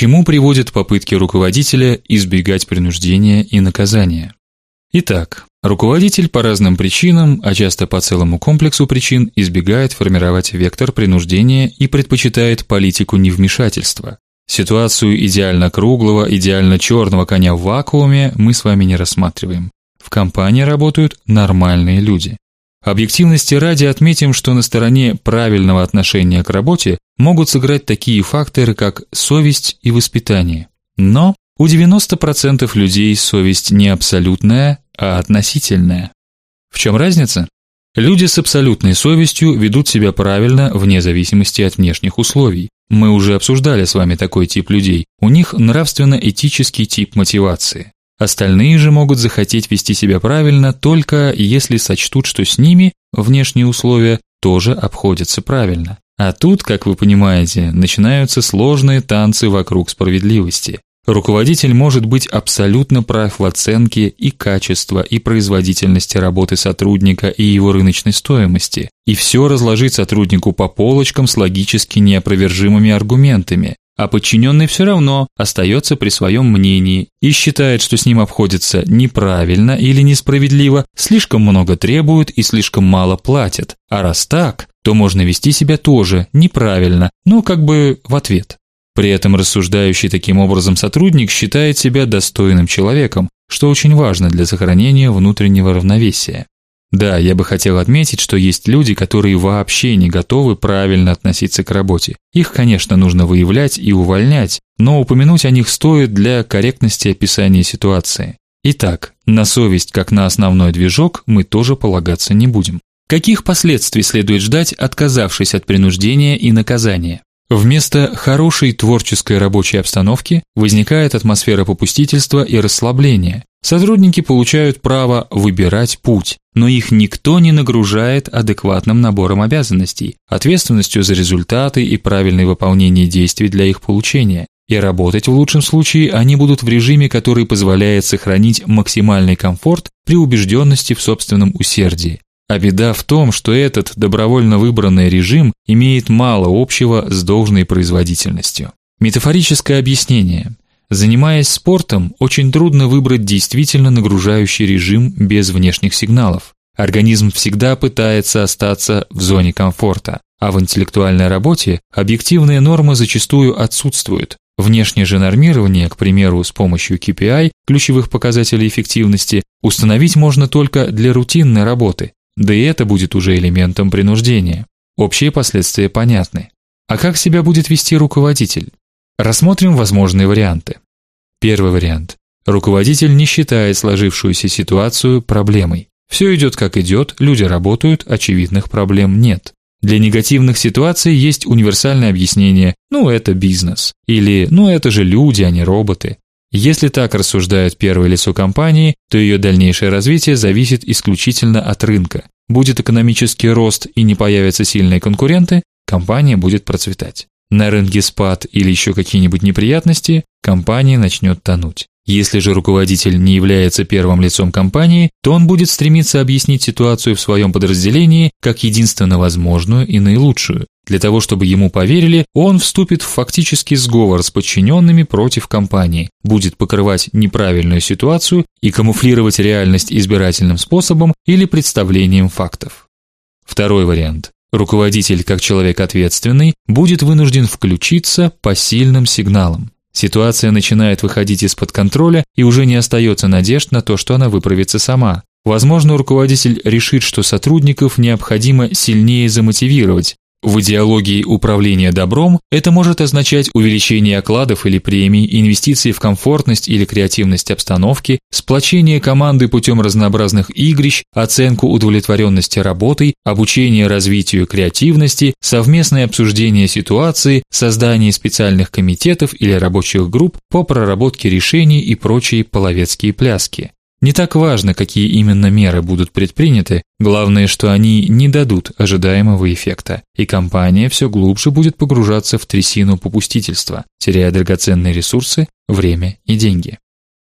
чему приводят попытки руководителя избегать принуждения и наказания? Итак, руководитель по разным причинам, а часто по целому комплексу причин, избегает формировать вектор принуждения и предпочитает политику невмешательства. Ситуацию идеально круглого, идеально черного коня в вакууме мы с вами не рассматриваем. В компании работают нормальные люди. Объективности ради отметим, что на стороне правильного отношения к работе могут сыграть такие факторы, как совесть и воспитание. Но у 90% людей совесть не абсолютная, а относительная. В чем разница? Люди с абсолютной совестью ведут себя правильно вне зависимости от внешних условий. Мы уже обсуждали с вами такой тип людей. У них нравственно-этический тип мотивации. Остальные же могут захотеть вести себя правильно только если сочтут, что с ними внешние условия тоже обходятся правильно. А тут, как вы понимаете, начинаются сложные танцы вокруг справедливости. Руководитель может быть абсолютно прав в оценке и качества, и производительности работы сотрудника и его рыночной стоимости, и все разложить сотруднику по полочкам с логически неопровержимыми аргументами, а подчиненный все равно остается при своем мнении и считает, что с ним обходятся неправильно или несправедливо, слишком много требуют и слишком мало платят. А раз так, то можно вести себя тоже неправильно, но как бы в ответ. При этом рассуждающий таким образом сотрудник считает себя достойным человеком, что очень важно для сохранения внутреннего равновесия. Да, я бы хотел отметить, что есть люди, которые вообще не готовы правильно относиться к работе. Их, конечно, нужно выявлять и увольнять, но упомянуть о них стоит для корректности описания ситуации. Итак, на совесть как на основной движок мы тоже полагаться не будем. Каких последствий следует ждать, отказавшись от принуждения и наказания? Вместо хорошей творческой рабочей обстановки возникает атмосфера попустительства и расслабления. Сотрудники получают право выбирать путь, но их никто не нагружает адекватным набором обязанностей, ответственностью за результаты и правильное выполнение действий для их получения. И работать в лучшем случае они будут в режиме, который позволяет сохранить максимальный комфорт при убежденности в собственном усердии. А беда в том, что этот добровольно выбранный режим имеет мало общего с должной производительностью. Метафорическое объяснение. Занимаясь спортом, очень трудно выбрать действительно нагружающий режим без внешних сигналов. Организм всегда пытается остаться в зоне комфорта, а в интеллектуальной работе объективные нормы зачастую отсутствуют. Внешнее же нормирование, к примеру, с помощью KPI, ключевых показателей эффективности, установить можно только для рутинной работы, да и это будет уже элементом принуждения. Общие последствия понятны. А как себя будет вести руководитель? Рассмотрим возможные варианты. Первый вариант. Руководитель не считает сложившуюся ситуацию проблемой. Все идет как идет, люди работают, очевидных проблем нет. Для негативных ситуаций есть универсальное объяснение: ну это бизнес или ну это же люди, а не роботы. Если так рассуждает первое лицо компании, то ее дальнейшее развитие зависит исключительно от рынка. Будет экономический рост и не появятся сильные конкуренты, компания будет процветать. На рынке спад или еще какие-нибудь неприятности, компания начнет тонуть. Если же руководитель не является первым лицом компании, то он будет стремиться объяснить ситуацию в своем подразделении как единственно возможную и наилучшую. Для того, чтобы ему поверили, он вступит в фактический сговор с подчиненными против компании, будет покрывать неправильную ситуацию и камуфлировать реальность избирательным способом или представлением фактов. Второй вариант. Руководитель, как человек ответственный, будет вынужден включиться по сильным сигналам. Ситуация начинает выходить из-под контроля, и уже не остается надежд на то, что она выправится сама. Возможно, руководитель решит, что сотрудников необходимо сильнее замотивировать, в идеологии управления добром это может означать увеличение окладов или премий, инвестиции в комфортность или креативность обстановки, сплочение команды путем разнообразных игрищ, оценку удовлетворенности работой, обучение развитию креативности, совместное обсуждение ситуации, создание специальных комитетов или рабочих групп по проработке решений и прочие половецкие пляски. Не так важно, какие именно меры будут предприняты, главное, что они не дадут ожидаемого эффекта, и компания все глубже будет погружаться в трясину попустительства, теряя драгоценные ресурсы, время и деньги.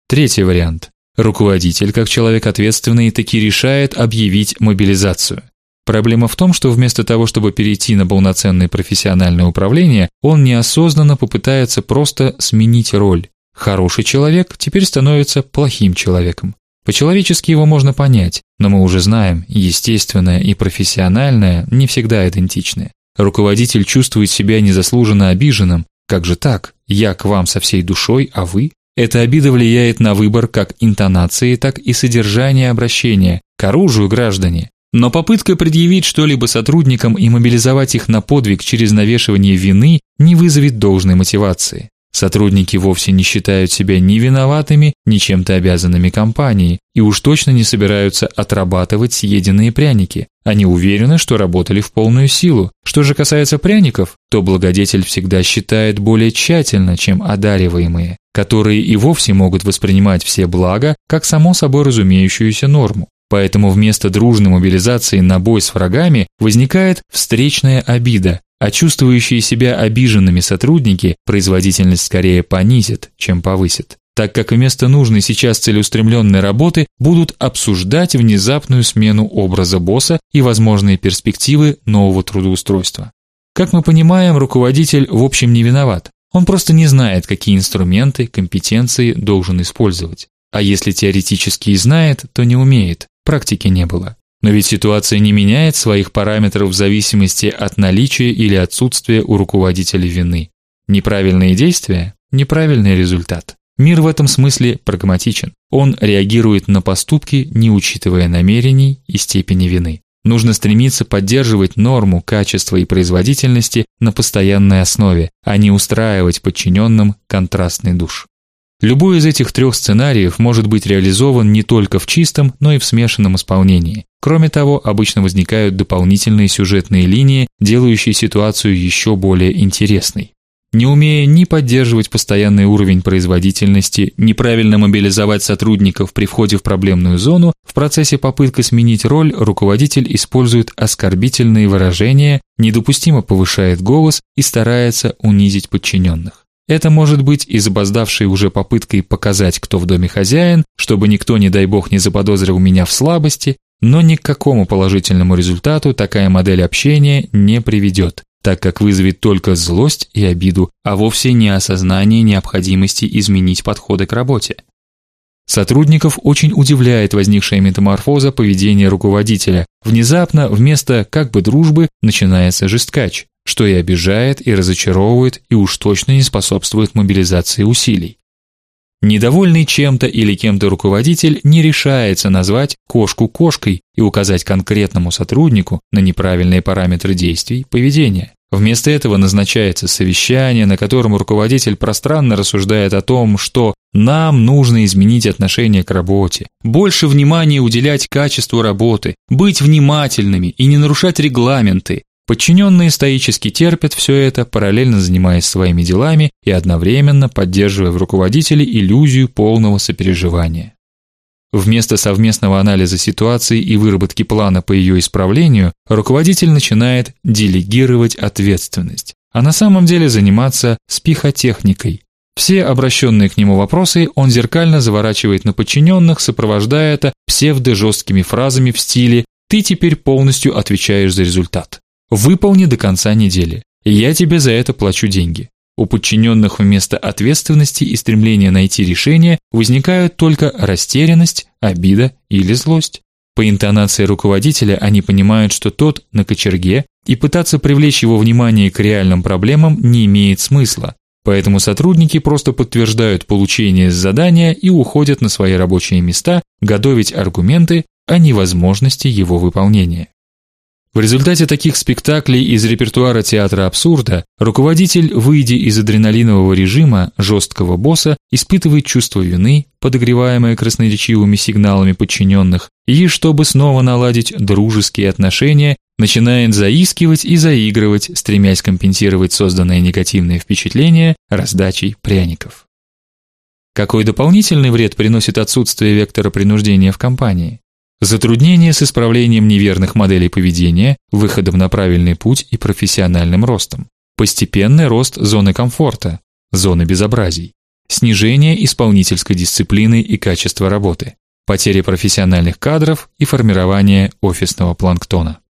Третий вариант. Руководитель, как человек ответственный, таки решает объявить мобилизацию. Проблема в том, что вместо того, чтобы перейти на полноценное профессиональное управление, он неосознанно попытается просто сменить роль. Хороший человек теперь становится плохим человеком. По-человечески его можно понять, но мы уже знаем, естественное и профессиональное не всегда идентичны. Руководитель чувствует себя незаслуженно обиженным. Как же так? Я к вам со всей душой, а вы? Эта обида влияет на выбор как интонации, так и содержания обращения. К оружию, граждане. Но попытка предъявить что-либо сотрудникам и мобилизовать их на подвиг через навешивание вины не вызовет должной мотивации. Сотрудники вовсе не считают себя ни виноватыми, ни чем-то обязанными компании, и уж точно не собираются отрабатывать съеденные пряники. Они уверены, что работали в полную силу. Что же касается пряников, то благодетель всегда считает более тщательно, чем одариваемые, которые и вовсе могут воспринимать все блага как само собой разумеющуюся норму. Поэтому вместо дружной мобилизации на бой с врагами возникает встречная обида, а чувствующие себя обиженными сотрудники производительность скорее понизят, чем повысят, так как вместо нужной сейчас целеустремленной работы будут обсуждать внезапную смену образа босса и возможные перспективы нового трудоустройства. Как мы понимаем, руководитель в общем не виноват. Он просто не знает, какие инструменты, компетенции должен использовать. А если теоретически и знает, то не умеет, практики не было. Но ведь ситуация не меняет своих параметров в зависимости от наличия или отсутствия у руководителя вины. Неправильные действия неправильный результат. Мир в этом смысле прагматичен. Он реагирует на поступки, не учитывая намерений и степени вины. Нужно стремиться поддерживать норму качества и производительности на постоянной основе, а не устраивать подчиненным контрастный душ. Любой из этих трех сценариев может быть реализован не только в чистом, но и в смешанном исполнении. Кроме того, обычно возникают дополнительные сюжетные линии, делающие ситуацию еще более интересной. Не умея ни поддерживать постоянный уровень производительности, неправильно мобилизовать сотрудников при входе в проблемную зону, в процессе попытки сменить роль руководитель использует оскорбительные выражения, недопустимо повышает голос и старается унизить подчиненных. Это может быть и запоздавшей уже попыткой показать, кто в доме хозяин, чтобы никто, не дай бог, не заподозрил меня в слабости, но ни к какому положительному результату такая модель общения не приведет, так как вызовет только злость и обиду, а вовсе не осознание необходимости изменить подходы к работе. Сотрудников очень удивляет возникшая метаморфоза поведения руководителя. Внезапно вместо как бы дружбы начинается жесткач что и обижает, и разочаровывает, и уж точно не способствует мобилизации усилий. Недовольный чем-то или кем-то руководитель не решается назвать кошку кошкой и указать конкретному сотруднику на неправильные параметры действий, поведения. Вместо этого назначается совещание, на котором руководитель пространно рассуждает о том, что нам нужно изменить отношение к работе, больше внимания уделять качеству работы, быть внимательными и не нарушать регламенты, Подчиненные стоически терпят все это, параллельно занимаясь своими делами и одновременно поддерживая в руководителе иллюзию полного сопереживания. Вместо совместного анализа ситуации и выработки плана по ее исправлению, руководитель начинает делегировать ответственность, а на самом деле заниматься спихотехникой. Все обращенные к нему вопросы он зеркально заворачивает на подчиненных, сопровождая это псевдо-жесткими фразами в стиле «ты теперь полностью отвечаешь за результат». Выполни до конца недели. И я тебе за это плачу деньги. У подчиненных вместо ответственности и стремления найти решение возникают только растерянность, обида или злость. По интонации руководителя они понимают, что тот на кочерге, и пытаться привлечь его внимание к реальным проблемам не имеет смысла. Поэтому сотрудники просто подтверждают получение задания и уходят на свои рабочие места готовить аргументы о невозможности его выполнения. В результате таких спектаклей из репертуара театра абсурда руководитель, выйдя из адреналинового режима жесткого босса, испытывает чувство вины, подогреваемое красноречивыми сигналами подчиненных, и чтобы снова наладить дружеские отношения, начинает заискивать и заигрывать, стремясь компенсировать созданное негативное впечатление раздачей пряников. Какой дополнительный вред приносит отсутствие вектора принуждения в компании? Затруднения с исправлением неверных моделей поведения, выходом на правильный путь и профессиональным ростом. Постепенный рост зоны комфорта, зоны безобразий. Снижение исполнительской дисциплины и качества работы. Потеря профессиональных кадров и формирование офисного планктона.